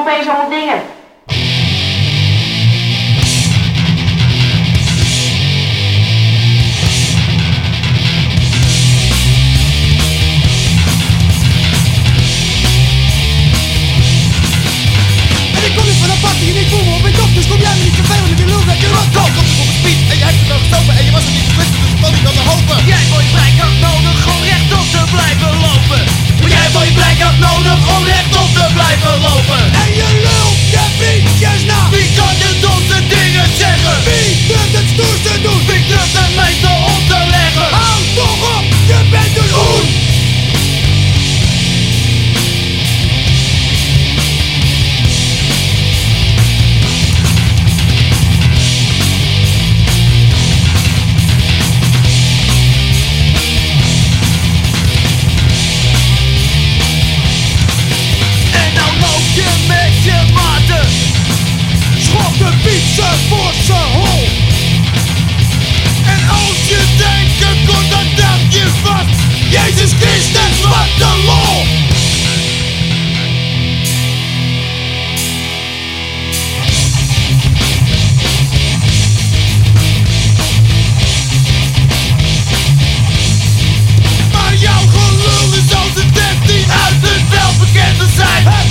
opeens allemaal dingen? En ik kom niet van een party en ik voel me op mijn Dus kom jij me niet vervelen die lul dat je rot Kom, komt op een speed en je hebt het wel en je was er niet bewust, dus ik kon niet aan de hopen. Jij voor je had nodig om rechtop te blijven lopen. Jij voor je plek had nodig om rechtop te blijven lopen.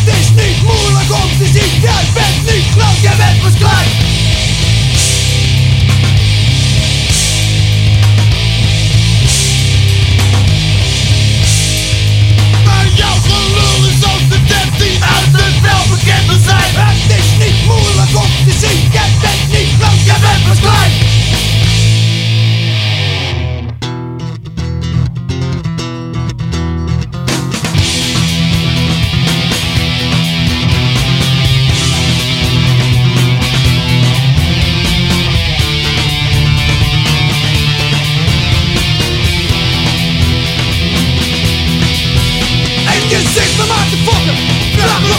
Zijn. Het is niet moeilijk om te zien Jij bent niet groot, jij bent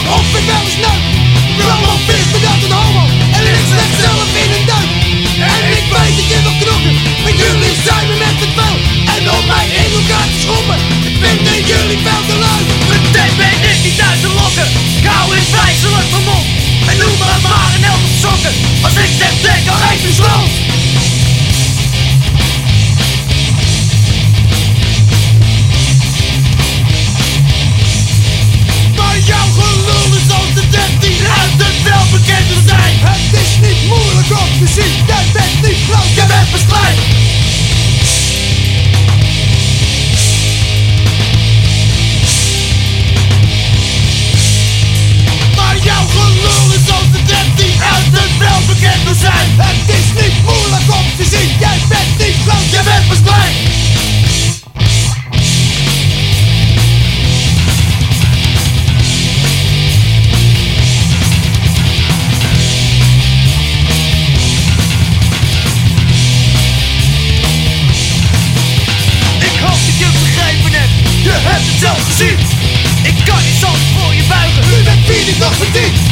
Ik wel eens neuk vindt me dat een homo En ik leg zelf in een deuk En ik weet dat je wil knokken Maar jullie zijn me met te veel En om mij in elkaar te schoppen Vinden jullie veel te leuk Meteen ben ik niet uit lokken. Ik hou in vijzelijk mijn mond. En noem me maar een elke sokken. Als ik zeg denk al even sloot. Hebt het zelf gezien. Ik kan niet zo voor je buigen. U bent wie niet nog verdient